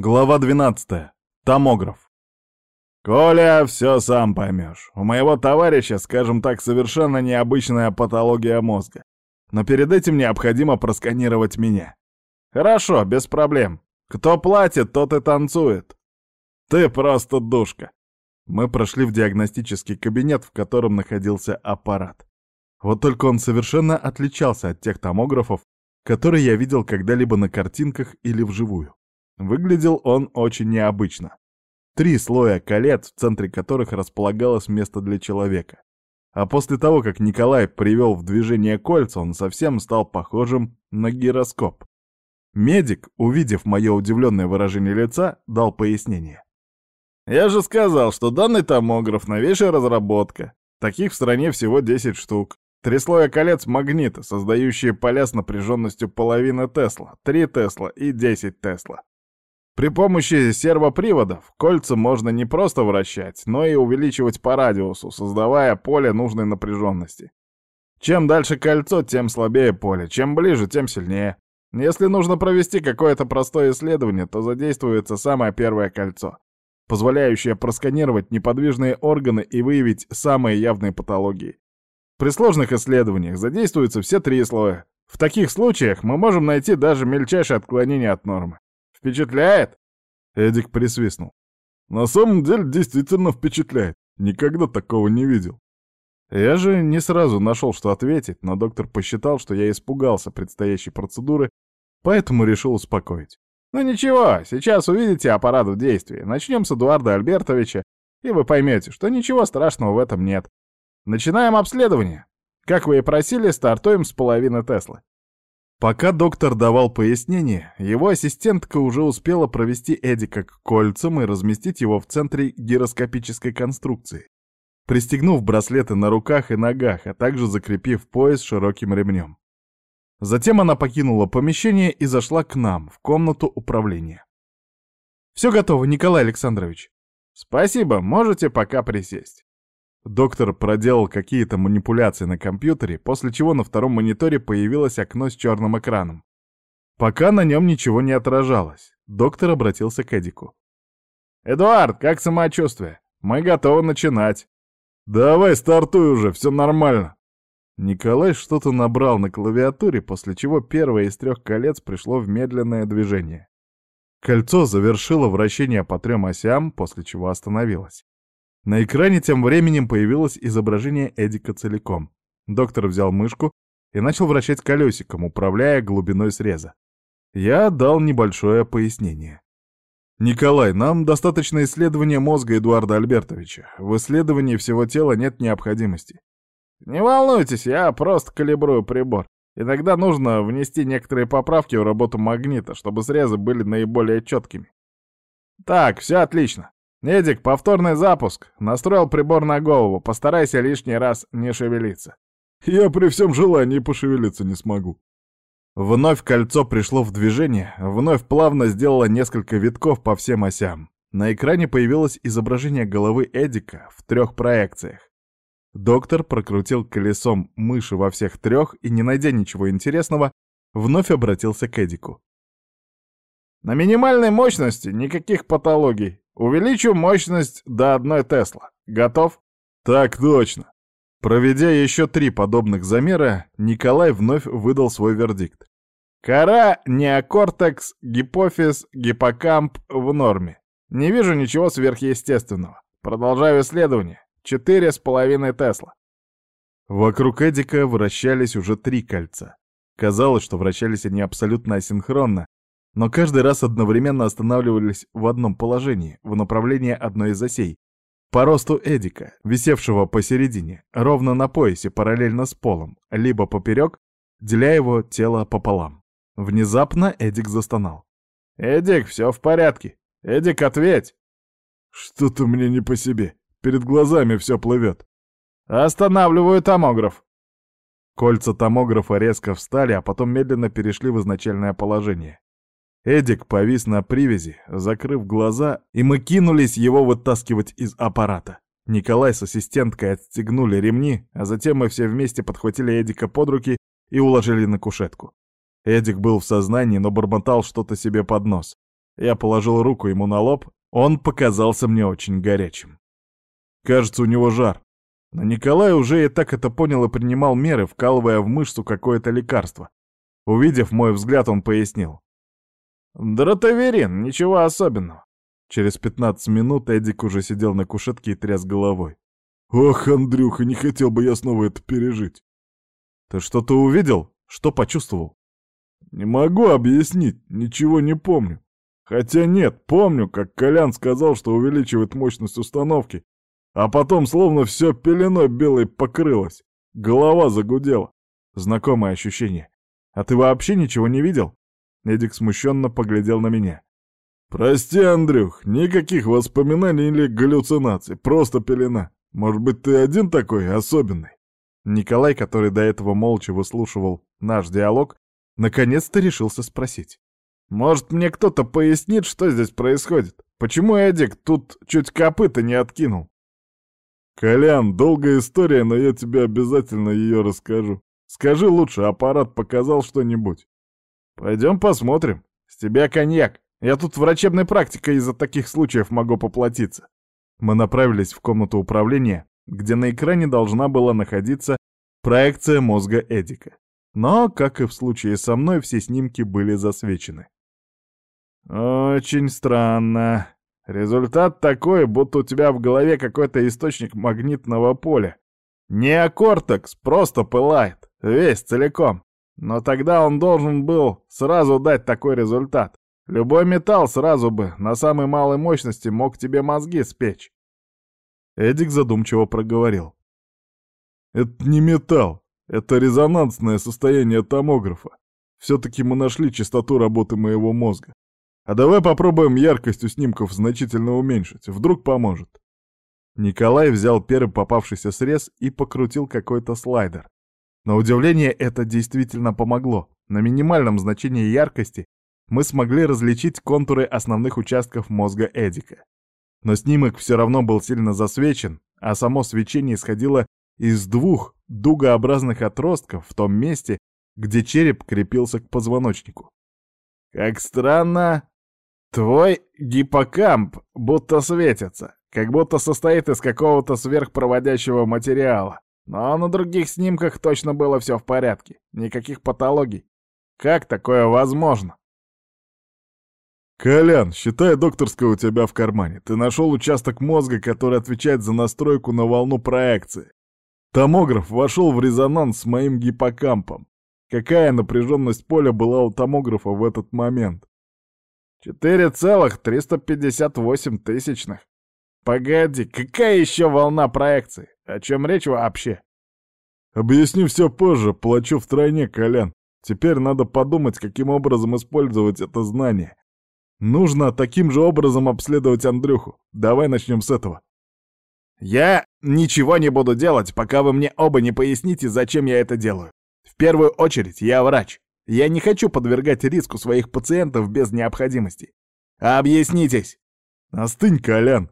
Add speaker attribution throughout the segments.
Speaker 1: Глава 12. Томограф. «Коля, все сам поймешь. У моего товарища, скажем так, совершенно необычная патология мозга. Но перед этим необходимо просканировать меня. Хорошо, без проблем. Кто платит, тот и танцует. Ты просто душка». Мы прошли в диагностический кабинет, в котором находился аппарат. Вот только он совершенно отличался от тех томографов, которые я видел когда-либо на картинках или вживую. Выглядел он очень необычно. Три слоя колец, в центре которых располагалось место для человека. А после того, как Николай привел в движение кольца, он совсем стал похожим на гироскоп. Медик, увидев мое удивленное выражение лица, дал пояснение. «Я же сказал, что данный томограф — новейшая разработка. Таких в стране всего 10 штук. Три слоя колец магнита, создающие поля с напряженностью половины Тесла, 3 Тесла и 10 Тесла. При помощи сервоприводов кольца можно не просто вращать, но и увеличивать по радиусу, создавая поле нужной напряженности. Чем дальше кольцо, тем слабее поле, чем ближе, тем сильнее. Если нужно провести какое-то простое исследование, то задействуется самое первое кольцо, позволяющее просканировать неподвижные органы и выявить самые явные патологии. При сложных исследованиях задействуются все три слоя. В таких случаях мы можем найти даже мельчайшее отклонение от нормы. Впечатляет?» Эдик присвистнул. «На самом деле действительно впечатляет. Никогда такого не видел». Я же не сразу нашел, что ответить, но доктор посчитал, что я испугался предстоящей процедуры, поэтому решил успокоить. «Ну ничего, сейчас увидите аппарат в действии. Начнем с Эдуарда Альбертовича, и вы поймете, что ничего страшного в этом нет. Начинаем обследование. Как вы и просили, стартуем с половины Теслы. Пока доктор давал пояснение, его ассистентка уже успела провести Эдика к кольцам и разместить его в центре гироскопической конструкции, пристегнув браслеты на руках и ногах, а также закрепив пояс широким ремнем. Затем она покинула помещение и зашла к нам, в комнату управления. «Все готово, Николай Александрович». «Спасибо, можете пока присесть». Доктор проделал какие-то манипуляции на компьютере, после чего на втором мониторе появилось окно с черным экраном. Пока на нем ничего не отражалось, доктор обратился к Эдику. «Эдуард, как самочувствие? Мы готовы начинать». «Давай, стартуй уже, все нормально». Николай что-то набрал на клавиатуре, после чего первое из трех колец пришло в медленное движение. Кольцо завершило вращение по трем осям, после чего остановилось. На экране тем временем появилось изображение Эдика целиком. Доктор взял мышку и начал вращать колесиком, управляя глубиной среза. Я дал небольшое пояснение. «Николай, нам достаточно исследования мозга Эдуарда Альбертовича. В исследовании всего тела нет необходимости». «Не волнуйтесь, я просто калибрую прибор. Иногда нужно внести некоторые поправки в работу магнита, чтобы срезы были наиболее четкими». «Так, все отлично. «Эдик, повторный запуск. Настроил прибор на голову. Постарайся лишний раз не шевелиться». «Я при всем желании пошевелиться не смогу». Вновь кольцо пришло в движение, вновь плавно сделало несколько витков по всем осям. На экране появилось изображение головы Эдика в трех проекциях. Доктор прокрутил колесом мыши во всех трех и, не найдя ничего интересного, вновь обратился к Эдику. «На минимальной мощности никаких патологий. Увеличу мощность до одной Тесла. Готов? Так точно. Проведя еще три подобных замера, Николай вновь выдал свой вердикт. Кора, неокортекс, гипофиз, гиппокамп в норме. Не вижу ничего сверхъестественного. Продолжаю исследование. Четыре с половиной Тесла. Вокруг Эдика вращались уже три кольца. Казалось, что вращались они абсолютно асинхронно, но каждый раз одновременно останавливались в одном положении, в направлении одной из осей, по росту Эдика, висевшего посередине, ровно на поясе, параллельно с полом, либо поперек, деля его тело пополам. Внезапно Эдик застонал. «Эдик, все в порядке! Эдик, ответь!» «Что-то мне не по себе. Перед глазами все плывет». «Останавливаю томограф». Кольца томографа резко встали, а потом медленно перешли в изначальное положение. Эдик повис на привязи, закрыв глаза, и мы кинулись его вытаскивать из аппарата. Николай с ассистенткой отстегнули ремни, а затем мы все вместе подхватили Эдика под руки и уложили на кушетку. Эдик был в сознании, но бормотал что-то себе под нос. Я положил руку ему на лоб, он показался мне очень горячим. Кажется, у него жар. Но Николай уже и так это понял и принимал меры, вкалывая в мышцу какое-то лекарство. Увидев мой взгляд, он пояснил. «Дротаверин, ничего особенного». Через 15 минут Эдик уже сидел на кушетке и тряс головой. «Ох, Андрюха, не хотел бы я снова это пережить». «Ты что-то увидел? Что почувствовал?» «Не могу объяснить, ничего не помню. Хотя нет, помню, как Колян сказал, что увеличивает мощность установки, а потом словно все пеленой белой покрылось. Голова загудела. Знакомое ощущение. А ты вообще ничего не видел? Эдик смущенно поглядел на меня. «Прости, Андрюх, никаких воспоминаний или галлюцинаций, просто пелена. Может быть, ты один такой особенный?» Николай, который до этого молча выслушивал наш диалог, наконец-то решился спросить. «Может, мне кто-то пояснит, что здесь происходит? Почему Эдик тут чуть копыта не откинул?» «Колян, долгая история, но я тебе обязательно ее расскажу. Скажи лучше, аппарат показал что-нибудь?» «Пойдем посмотрим. С тебя коньяк. Я тут врачебной практикой из-за таких случаев могу поплатиться». Мы направились в комнату управления, где на экране должна была находиться проекция мозга Эдика. Но, как и в случае со мной, все снимки были засвечены. «Очень странно. Результат такой, будто у тебя в голове какой-то источник магнитного поля. Не кортекс, просто пылает. Весь целиком. Но тогда он должен был сразу дать такой результат. Любой металл сразу бы на самой малой мощности мог тебе мозги спечь. Эдик задумчиво проговорил. Это не металл, это резонансное состояние томографа. Все-таки мы нашли частоту работы моего мозга. А давай попробуем яркость у снимков значительно уменьшить, вдруг поможет. Николай взял первый попавшийся срез и покрутил какой-то слайдер. На удивление это действительно помогло. На минимальном значении яркости мы смогли различить контуры основных участков мозга Эдика. Но снимок все равно был сильно засвечен, а само свечение исходило из двух дугообразных отростков в том месте, где череп крепился к позвоночнику. «Как странно, твой гиппокамп будто светится, как будто состоит из какого-то сверхпроводящего материала. Но на других снимках точно было все в порядке. Никаких патологий. Как такое возможно? «Колян, считай докторское у тебя в кармане. Ты нашел участок мозга, который отвечает за настройку на волну проекции. Томограф вошел в резонанс с моим гиппокампом. Какая напряженность поля была у томографа в этот момент? 4,358 тысячных. Погоди, какая еще волна проекции? О чем речь вообще? Объясню все позже, плачу втройне, Колян. Теперь надо подумать, каким образом использовать это знание. Нужно таким же образом обследовать Андрюху. Давай начнем с этого. Я ничего не буду делать, пока вы мне оба не поясните, зачем я это делаю. В первую очередь, я врач. Я не хочу подвергать риску своих пациентов без необходимости. Объяснитесь. Остынь, Колян.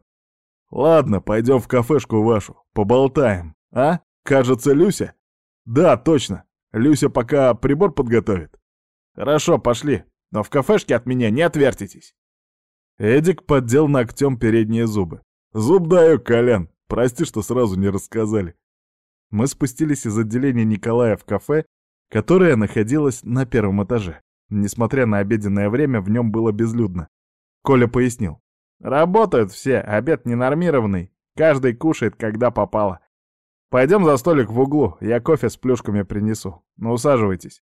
Speaker 1: Ладно, пойдем в кафешку вашу, поболтаем, а? Кажется, Люся? Да, точно. Люся пока прибор подготовит. Хорошо, пошли, но в кафешке от меня не отвертитесь. Эдик поддел ногтем передние зубы. Зуб даю, Колян. Прости, что сразу не рассказали. Мы спустились из отделения Николая в кафе, которое находилось на первом этаже. Несмотря на обеденное время, в нем было безлюдно. Коля пояснил. Работают все, обед ненормированный. Каждый кушает, когда попало. Пойдем за столик в углу, я кофе с плюшками принесу. Ну, усаживайтесь.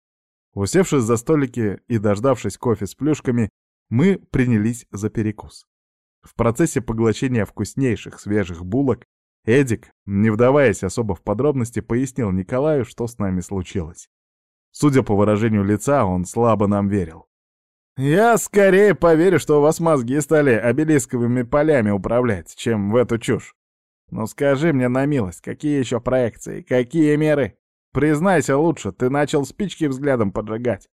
Speaker 1: Усевшись за столики и дождавшись кофе с плюшками, мы принялись за перекус. В процессе поглощения вкуснейших свежих булок Эдик, не вдаваясь особо в подробности, пояснил Николаю, что с нами случилось. Судя по выражению лица, он слабо нам верил. «Я скорее поверю, что у вас мозги стали обелисковыми полями управлять, чем в эту чушь. Но скажи мне на милость, какие еще проекции, какие меры? Признайся лучше, ты начал спички взглядом поджигать.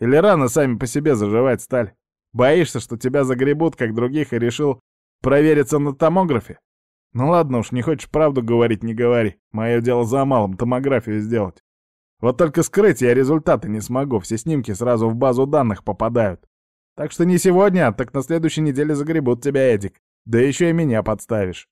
Speaker 1: Или рано сами по себе заживать стали? Боишься, что тебя загребут, как других, и решил провериться на томографе? Ну ладно уж, не хочешь правду говорить, не говори. Мое дело за малым, томографию сделать. Вот только скрыть я результаты не смогу, все снимки сразу в базу данных попадают. Так что не сегодня, так на следующей неделе загребут тебя, Эдик. Да еще и меня подставишь.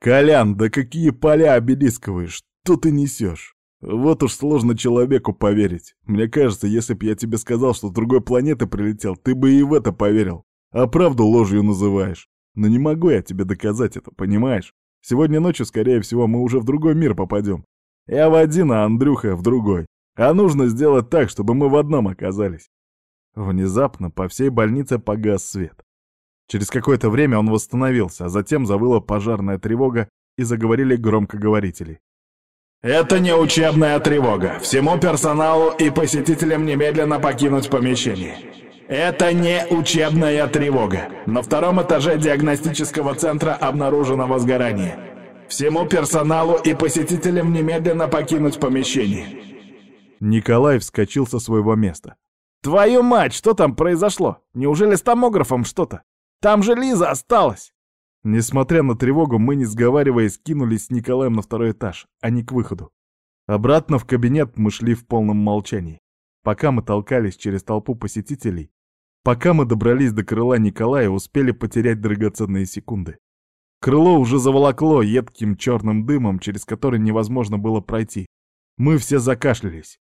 Speaker 1: Колян, да какие поля обелисковые, что ты несешь? Вот уж сложно человеку поверить. Мне кажется, если б я тебе сказал, что с другой планеты прилетел, ты бы и в это поверил. А правду ложью называешь. Но не могу я тебе доказать это, понимаешь? Сегодня ночью, скорее всего, мы уже в другой мир попадем. Я в один, а Андрюха в другой. А нужно сделать так, чтобы мы в одном оказались. Внезапно по всей больнице погас свет. Через какое-то время он восстановился, а затем завыла пожарная тревога и заговорили громкоговорители.
Speaker 2: «Это не учебная тревога. Всему персоналу и посетителям немедленно покинуть помещение. Это не учебная тревога. На втором этаже диагностического центра обнаружено возгорание. Всему персоналу и посетителям немедленно покинуть помещение».
Speaker 1: Николай вскочил со своего места. «Твою мать, что там произошло? Неужели с томографом что-то? Там же Лиза осталась!» Несмотря на тревогу, мы, не сговариваясь, кинулись с Николаем на второй этаж, а не к выходу. Обратно в кабинет мы шли в полном молчании. Пока мы толкались через толпу посетителей, пока мы добрались до крыла Николая, успели потерять драгоценные секунды. Крыло уже заволокло едким черным дымом, через который невозможно было пройти. Мы все закашлялись.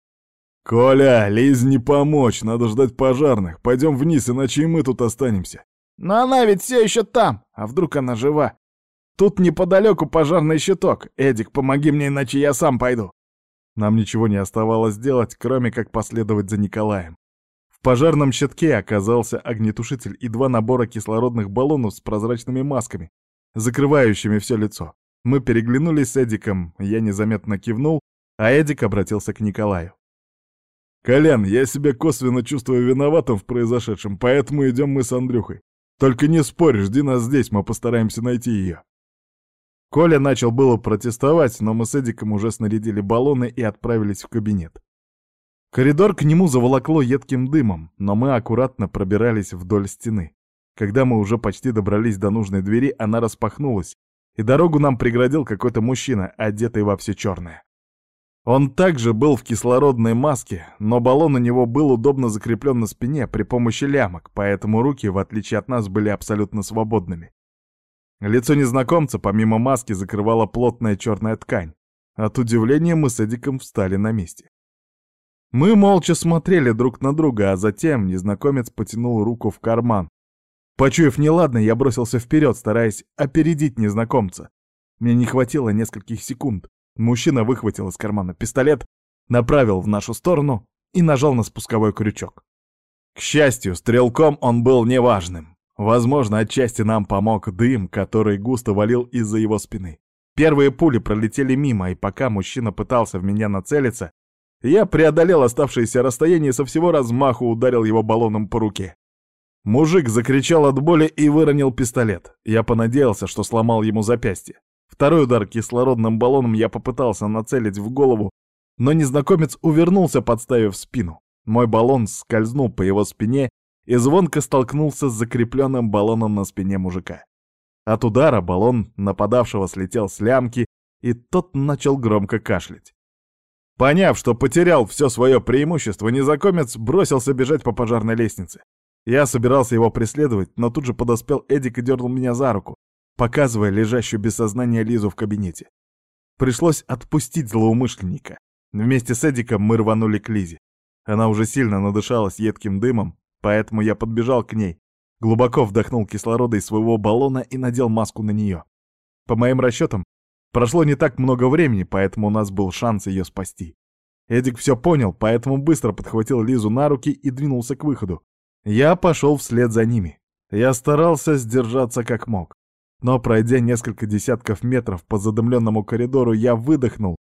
Speaker 1: «Коля, Лиз не помочь, надо ждать пожарных. Пойдем вниз, иначе и мы тут останемся». «Но она ведь все еще там, а вдруг она жива? Тут неподалеку пожарный щиток. Эдик, помоги мне, иначе я сам пойду». Нам ничего не оставалось делать, кроме как последовать за Николаем. В пожарном щитке оказался огнетушитель и два набора кислородных баллонов с прозрачными масками, закрывающими все лицо. Мы переглянулись с Эдиком, я незаметно кивнул, а Эдик обратился к Николаю. «Колян, я себя косвенно чувствую виноватым в произошедшем, поэтому идем мы с Андрюхой. Только не спорь, жди нас здесь, мы постараемся найти ее». Коля начал было протестовать, но мы с Эдиком уже снарядили баллоны и отправились в кабинет. Коридор к нему заволокло едким дымом, но мы аккуратно пробирались вдоль стены. Когда мы уже почти добрались до нужной двери, она распахнулась, и дорогу нам преградил какой-то мужчина, одетый во все черное. Он также был в кислородной маске, но баллон у него был удобно закреплен на спине при помощи лямок, поэтому руки, в отличие от нас, были абсолютно свободными. Лицо незнакомца, помимо маски, закрывала плотная черная ткань. От удивления мы с Эдиком встали на месте. Мы молча смотрели друг на друга, а затем незнакомец потянул руку в карман. Почуяв неладно, я бросился вперед, стараясь опередить незнакомца. Мне не хватило нескольких секунд. Мужчина выхватил из кармана пистолет, направил в нашу сторону и нажал на спусковой крючок. К счастью, стрелком он был неважным. Возможно, отчасти нам помог дым, который густо валил из-за его спины. Первые пули пролетели мимо, и пока мужчина пытался в меня нацелиться, я преодолел оставшееся расстояние и со всего размаху ударил его баллоном по руке. Мужик закричал от боли и выронил пистолет. Я понадеялся, что сломал ему запястье. Второй удар кислородным баллоном я попытался нацелить в голову, но незнакомец увернулся, подставив спину. Мой баллон скользнул по его спине и звонко столкнулся с закрепленным баллоном на спине мужика. От удара баллон нападавшего слетел с лямки, и тот начал громко кашлять. Поняв, что потерял все свое преимущество, незнакомец бросился бежать по пожарной лестнице. Я собирался его преследовать, но тут же подоспел Эдик и дернул меня за руку показывая лежащую без сознания Лизу в кабинете. Пришлось отпустить злоумышленника. Вместе с Эдиком мы рванули к Лизе. Она уже сильно надышалась едким дымом, поэтому я подбежал к ней, глубоко вдохнул кислорода из своего баллона и надел маску на нее. По моим расчетам, прошло не так много времени, поэтому у нас был шанс ее спасти. Эдик все понял, поэтому быстро подхватил Лизу на руки и двинулся к выходу. Я пошел вслед за ними. Я старался сдержаться как мог. Но пройдя несколько десятков метров по задымленному коридору, я выдохнул,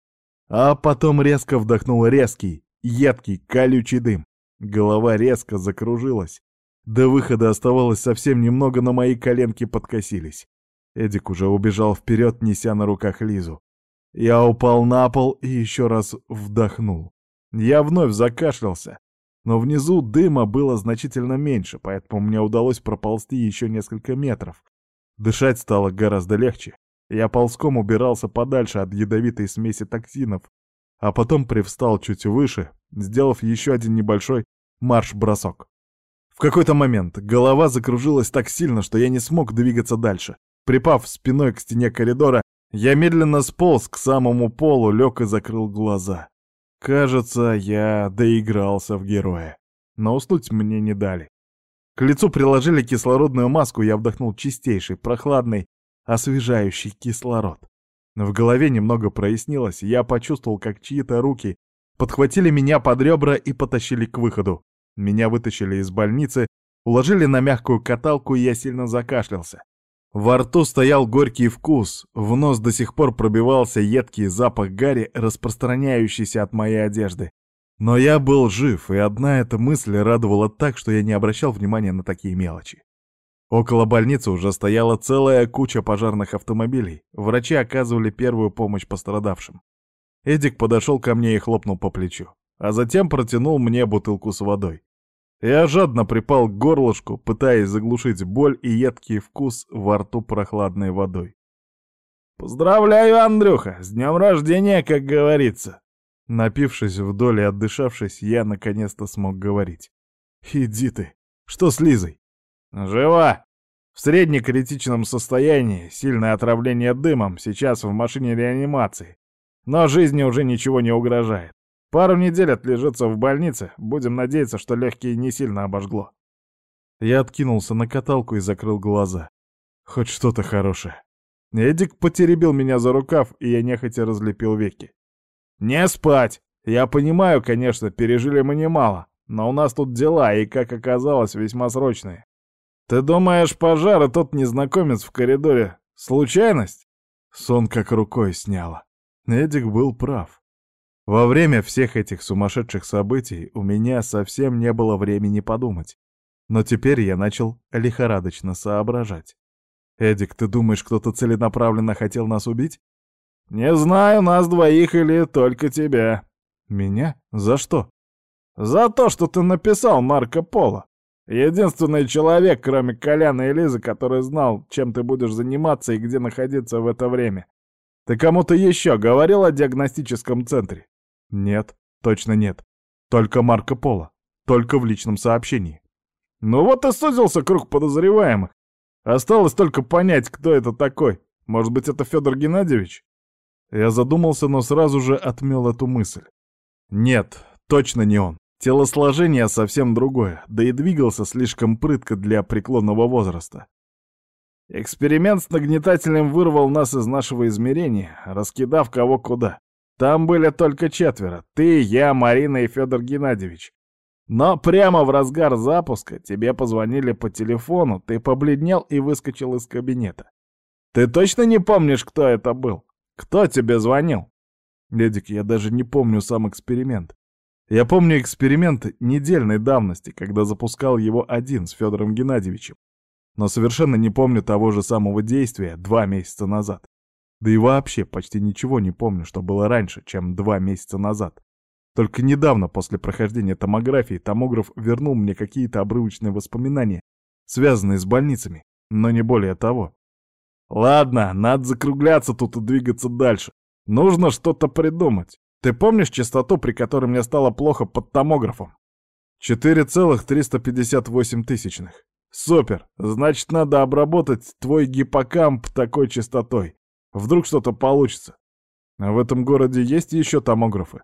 Speaker 1: а потом резко вдохнул резкий, едкий, колючий дым. Голова резко закружилась. До выхода оставалось совсем немного, но мои коленки подкосились. Эдик уже убежал вперед, неся на руках Лизу. Я упал на пол и еще раз вдохнул. Я вновь закашлялся, но внизу дыма было значительно меньше, поэтому мне удалось проползти еще несколько метров, Дышать стало гораздо легче. Я ползком убирался подальше от ядовитой смеси токсинов, а потом привстал чуть выше, сделав еще один небольшой марш-бросок. В какой-то момент голова закружилась так сильно, что я не смог двигаться дальше. Припав спиной к стене коридора, я медленно сполз к самому полу, лег и закрыл глаза. Кажется, я доигрался в героя. Но уснуть мне не дали. К лицу приложили кислородную маску, я вдохнул чистейший, прохладный, освежающий кислород. В голове немного прояснилось, я почувствовал, как чьи-то руки подхватили меня под ребра и потащили к выходу. Меня вытащили из больницы, уложили на мягкую каталку, и я сильно закашлялся. Во рту стоял горький вкус, в нос до сих пор пробивался едкий запах гари, распространяющийся от моей одежды. Но я был жив, и одна эта мысль радовала так, что я не обращал внимания на такие мелочи. Около больницы уже стояла целая куча пожарных автомобилей. Врачи оказывали первую помощь пострадавшим. Эдик подошел ко мне и хлопнул по плечу, а затем протянул мне бутылку с водой. Я жадно припал к горлышку, пытаясь заглушить боль и едкий вкус во рту прохладной водой.
Speaker 2: «Поздравляю, Андрюха! С днем рождения, как говорится!»
Speaker 1: Напившись вдоль и отдышавшись, я наконец-то смог говорить. «Иди ты! Что с Лизой?»
Speaker 2: «Жива! В среднекритичном состоянии, сильное отравление дымом, сейчас в машине реанимации. Но жизни уже ничего не угрожает. Пару недель отлежится в больнице, будем надеяться, что легкие не сильно обожгло».
Speaker 1: Я откинулся на каталку и закрыл глаза. Хоть что-то хорошее. Эдик потеребил меня за рукав, и я нехотя разлепил веки.
Speaker 2: «Не спать! Я понимаю, конечно, пережили мы немало, но у нас тут дела, и, как оказалось, весьма срочные. Ты думаешь, пожар и тот незнакомец в коридоре — случайность?»
Speaker 1: Сон как рукой сняло. Эдик был прав. Во время всех этих сумасшедших событий у меня совсем не было времени подумать. Но теперь я начал лихорадочно соображать. «Эдик, ты думаешь, кто-то целенаправленно хотел нас убить?»
Speaker 2: «Не знаю, нас двоих или только тебя».
Speaker 1: «Меня? За что?»
Speaker 2: «За то, что ты написал Марко Поло. Единственный человек, кроме Коляна и Лизы, который знал, чем ты будешь заниматься и где находиться в это время. Ты кому-то еще говорил о диагностическом центре?»
Speaker 1: «Нет, точно нет. Только Марко Поло. Только в личном сообщении».
Speaker 2: «Ну вот и сузился круг подозреваемых. Осталось только понять, кто это такой. Может быть, это Федор Геннадьевич?»
Speaker 1: Я задумался, но сразу же отмел эту мысль. «Нет, точно не он. Телосложение совсем другое, да и двигался слишком прытко для преклонного возраста.
Speaker 2: Эксперимент с нагнетателем вырвал нас из нашего измерения, раскидав кого куда. Там были только четверо — ты, я, Марина и Федор Геннадьевич. Но прямо в разгар запуска тебе позвонили по телефону, ты побледнел и выскочил из кабинета. Ты точно не помнишь, кто это был? Кто тебе звонил?
Speaker 1: Ледик, я даже не помню сам эксперимент. Я помню эксперимент недельной давности, когда запускал его один с Федором Геннадьевичем но совершенно не помню того же самого действия два месяца назад. Да и вообще почти ничего не помню, что было раньше, чем два месяца назад. Только недавно, после прохождения томографии, томограф вернул мне какие-то обрывочные воспоминания, связанные с больницами, но не более того.
Speaker 2: Ладно, надо закругляться тут и двигаться дальше. Нужно что-то придумать. Ты помнишь частоту, при которой мне стало плохо под томографом?
Speaker 1: 4,358 тысячных.
Speaker 2: Супер! Значит, надо обработать твой гиппокамп такой частотой. Вдруг что-то получится.
Speaker 1: А в этом городе есть еще томографы?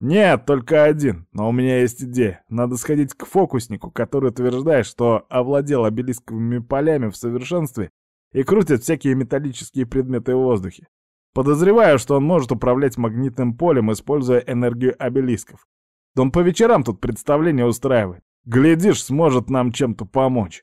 Speaker 2: Нет, только один, но у меня есть идея. Надо сходить к фокуснику, который утверждает, что овладел обелисковыми полями в совершенстве и крутит всякие металлические предметы в воздухе. Подозреваю, что он может управлять магнитным полем, используя энергию обелисков. Он по вечерам тут представление устраивает. Глядишь, сможет нам чем-то помочь.